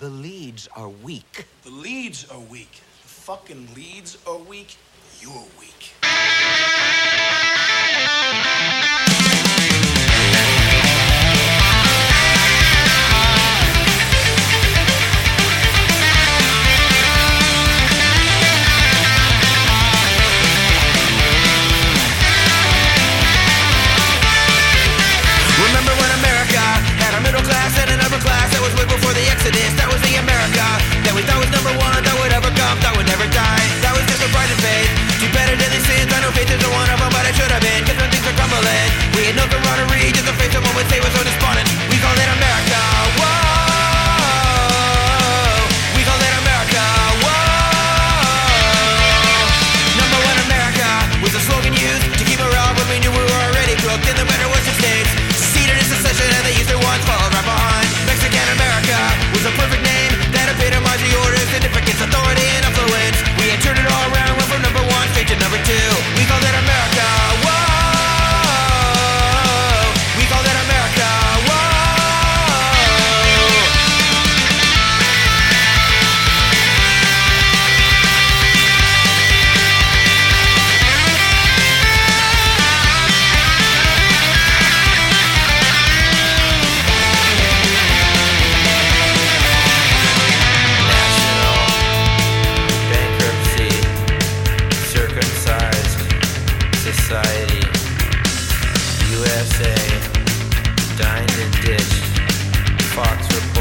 The leads are weak. The leads are weak. The fucking leads are weak. You're weak. coincidence. That was dined and ditched. Fox report.